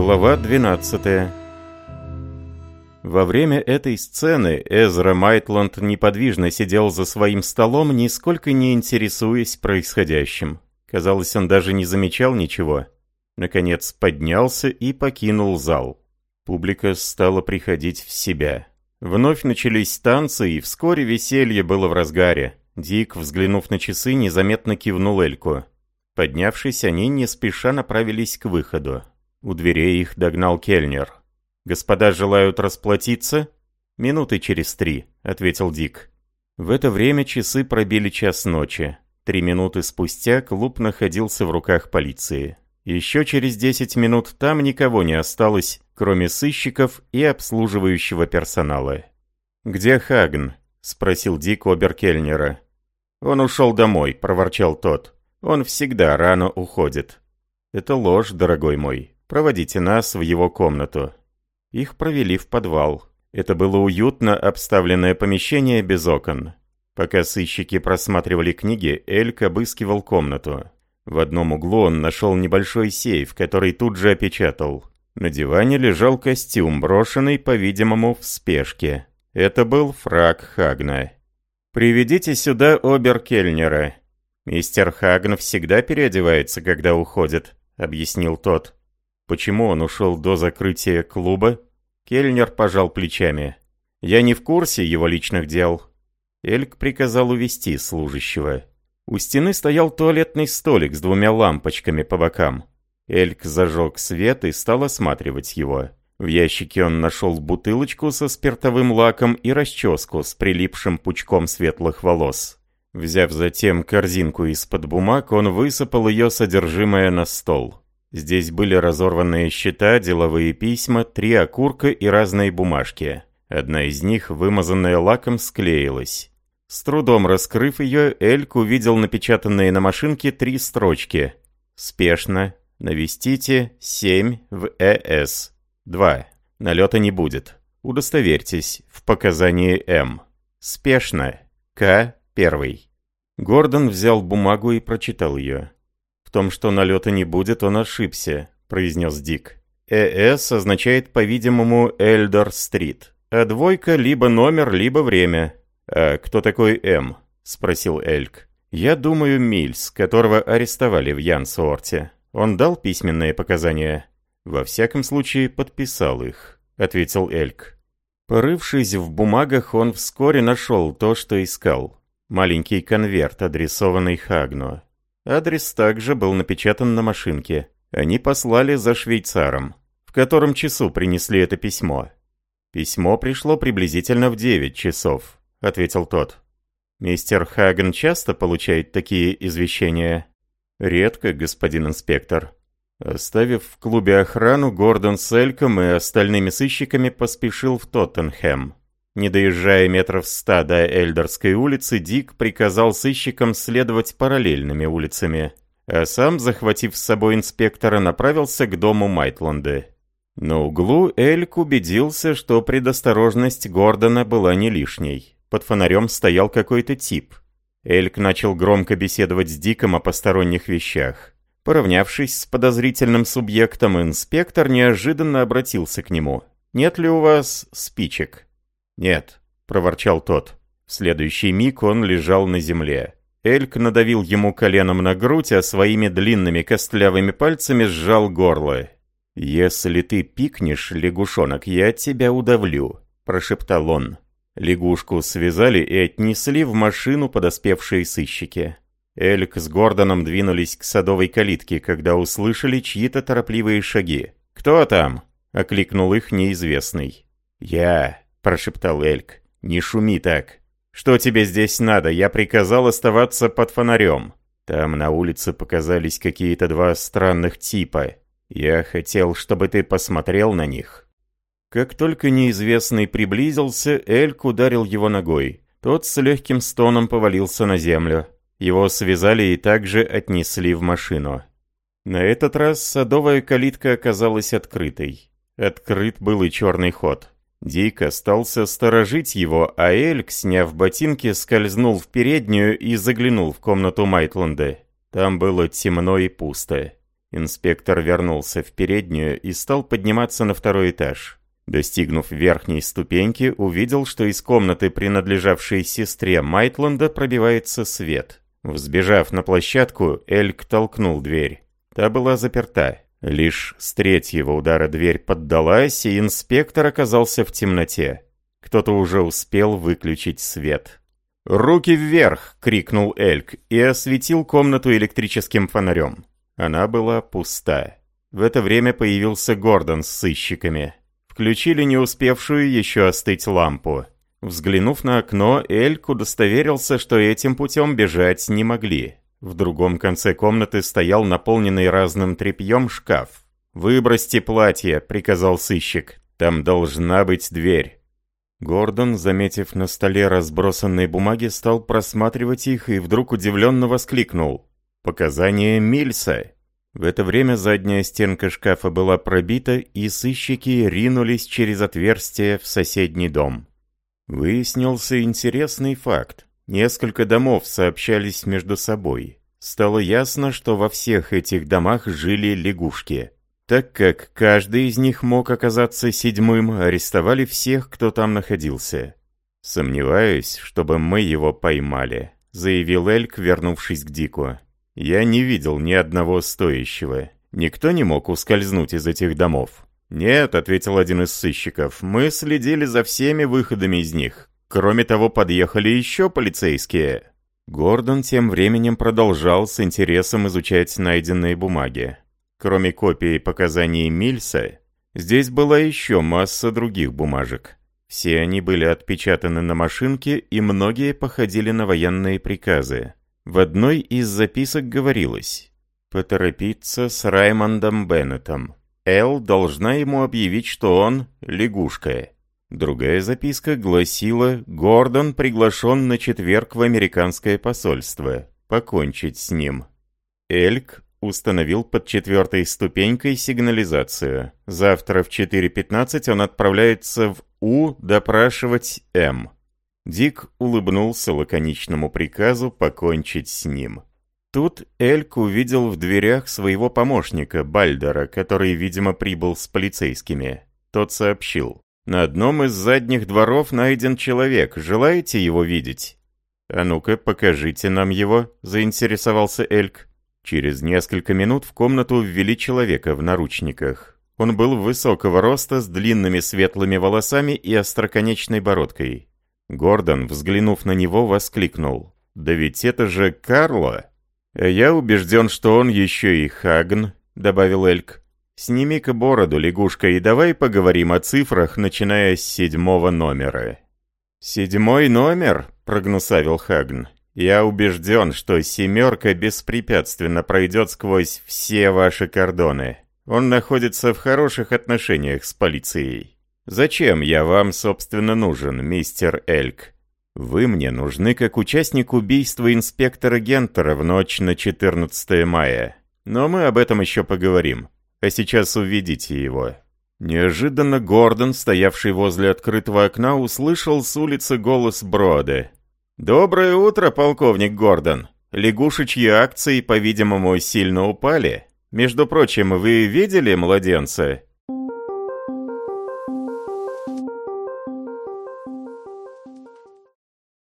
Глава 12 Во время этой сцены Эзра Майтланд неподвижно сидел за своим столом, нисколько не интересуясь происходящим. Казалось, он даже не замечал ничего. Наконец поднялся и покинул зал. Публика стала приходить в себя. Вновь начались танцы, и вскоре веселье было в разгаре. Дик, взглянув на часы, незаметно кивнул Эльку. Поднявшись, они не спеша направились к выходу. У дверей их догнал Кельнер. «Господа желают расплатиться?» «Минуты через три», — ответил Дик. В это время часы пробили час ночи. Три минуты спустя клуб находился в руках полиции. Еще через десять минут там никого не осталось, кроме сыщиков и обслуживающего персонала. «Где Хагн?» — спросил Дик Оберкельнера. «Он ушел домой», — проворчал тот. «Он всегда рано уходит». «Это ложь, дорогой мой. Проводите нас в его комнату». Их провели в подвал. Это было уютно обставленное помещение без окон. Пока сыщики просматривали книги, Эльк обыскивал комнату. В одном углу он нашел небольшой сейф, который тут же опечатал. На диване лежал костюм, брошенный, по-видимому, в спешке. Это был фраг Хагна. «Приведите сюда Оберкельнера. Мистер Хагн всегда переодевается, когда уходит», — объяснил тот. Почему он ушел до закрытия клуба? Кельнер пожал плечами. Я не в курсе его личных дел. Эльк приказал увести служащего. У стены стоял туалетный столик с двумя лампочками по бокам. Эльк зажег свет и стал осматривать его. В ящике он нашел бутылочку со спиртовым лаком и расческу с прилипшим пучком светлых волос. Взяв затем корзинку из-под бумаг, он высыпал ее содержимое на стол. Здесь были разорванные счета, деловые письма, три окурка и разные бумажки. Одна из них, вымазанная лаком, склеилась. С трудом раскрыв ее, Эльк увидел напечатанные на машинке три строчки. «Спешно. Навестите 7 в ЭС. 2. Налета не будет. Удостоверьтесь в показании М. Спешно. К. 1». Гордон взял бумагу и прочитал ее. «В том, что налета не будет, он ошибся», — произнес Дик. «ЭС означает, по-видимому, Эльдор-стрит, а двойка либо номер, либо время». «А кто такой М?» — спросил Эльк. «Я думаю, Мильс, которого арестовали в Янсуорте. Он дал письменные показания?» «Во всяком случае, подписал их», — ответил Эльк. Порывшись в бумагах, он вскоре нашел то, что искал. Маленький конверт, адресованный Хагну. Адрес также был напечатан на машинке. Они послали за швейцаром. В котором часу принесли это письмо? Письмо пришло приблизительно в 9 часов, ответил тот. Мистер Хаген часто получает такие извещения? Редко, господин инспектор. Оставив в клубе охрану, Гордон с Эльком и остальными сыщиками поспешил в Тоттенхэм. Не доезжая метров ста до Эльдорской улицы, Дик приказал сыщикам следовать параллельными улицами, а сам, захватив с собой инспектора, направился к дому Майтланды. На углу Эльк убедился, что предосторожность Гордона была не лишней. Под фонарем стоял какой-то тип. Эльк начал громко беседовать с Диком о посторонних вещах. Поравнявшись с подозрительным субъектом, инспектор неожиданно обратился к нему. «Нет ли у вас спичек?» «Нет», — проворчал тот. В следующий миг он лежал на земле. Эльк надавил ему коленом на грудь, а своими длинными костлявыми пальцами сжал горло. «Если ты пикнешь, лягушонок, я тебя удавлю», — прошептал он. Лягушку связали и отнесли в машину подоспевшие сыщики. Эльк с Гордоном двинулись к садовой калитке, когда услышали чьи-то торопливые шаги. «Кто там?» — окликнул их неизвестный. «Я», — прошептал Эльк. «Не шуми так. Что тебе здесь надо? Я приказал оставаться под фонарем». Там на улице показались какие-то два странных типа. Я хотел, чтобы ты посмотрел на них». Как только неизвестный приблизился, Эльк ударил его ногой. Тот с легким стоном повалился на землю. Его связали и также отнесли в машину. На этот раз садовая калитка оказалась открытой. Открыт был и черный ход. Дик остался сторожить его, а Эльк, сняв ботинки, скользнул в переднюю и заглянул в комнату Майтланда. Там было темно и пусто. Инспектор вернулся в переднюю и стал подниматься на второй этаж. Достигнув верхней ступеньки, увидел, что из комнаты, принадлежавшей сестре Майтланда, пробивается свет. Взбежав на площадку, Эльк толкнул дверь. Та была заперта. Лишь с третьего удара дверь поддалась, и инспектор оказался в темноте. Кто-то уже успел выключить свет. «Руки вверх!» — крикнул Эльк и осветил комнату электрическим фонарем. Она была пуста. В это время появился Гордон с сыщиками. Включили не успевшую еще остыть лампу. Взглянув на окно, Эльк удостоверился, что этим путем бежать не могли. В другом конце комнаты стоял наполненный разным тряпьем шкаф. «Выбросьте платье», — приказал сыщик. «Там должна быть дверь». Гордон, заметив на столе разбросанные бумаги, стал просматривать их и вдруг удивленно воскликнул. «Показания Мильса!» В это время задняя стенка шкафа была пробита, и сыщики ринулись через отверстие в соседний дом. Выяснился интересный факт. Несколько домов сообщались между собой. Стало ясно, что во всех этих домах жили лягушки. Так как каждый из них мог оказаться седьмым, арестовали всех, кто там находился. «Сомневаюсь, чтобы мы его поймали», — заявил Эльк, вернувшись к Дику. «Я не видел ни одного стоящего. Никто не мог ускользнуть из этих домов». «Нет», — ответил один из сыщиков, — «мы следили за всеми выходами из них. Кроме того, подъехали еще полицейские». Гордон тем временем продолжал с интересом изучать найденные бумаги. Кроме копии показаний Мильса, здесь была еще масса других бумажек. Все они были отпечатаны на машинке, и многие походили на военные приказы. В одной из записок говорилось «Поторопиться с Раймондом Беннетом. Эл должна ему объявить, что он — лягушка». Другая записка гласила «Гордон приглашен на четверг в американское посольство. Покончить с ним». Эльк Установил под четвертой ступенькой сигнализацию. Завтра в 4.15 он отправляется в У допрашивать М. Дик улыбнулся лаконичному приказу покончить с ним. Тут Эльк увидел в дверях своего помощника, Бальдера, который, видимо, прибыл с полицейскими. Тот сообщил. «На одном из задних дворов найден человек. Желаете его видеть?» «А ну-ка, покажите нам его», — заинтересовался Эльк. Через несколько минут в комнату ввели человека в наручниках. Он был высокого роста, с длинными светлыми волосами и остроконечной бородкой. Гордон, взглянув на него, воскликнул. «Да ведь это же Карло!» «Я убежден, что он еще и Хагн», — добавил Эльк. «Сними-ка бороду, лягушка, и давай поговорим о цифрах, начиная с седьмого номера». «Седьмой номер?» — прогнусавил Хагн. Я убежден, что «семерка» беспрепятственно пройдет сквозь все ваши кордоны. Он находится в хороших отношениях с полицией. Зачем я вам, собственно, нужен, мистер Эльк? Вы мне нужны как участник убийства инспектора Гентера в ночь на 14 мая. Но мы об этом еще поговорим. А сейчас уведите его». Неожиданно Гордон, стоявший возле открытого окна, услышал с улицы голос Брода. «Доброе утро, полковник Гордон. Лягушечьи акции, по-видимому, сильно упали. Между прочим, вы видели младенца?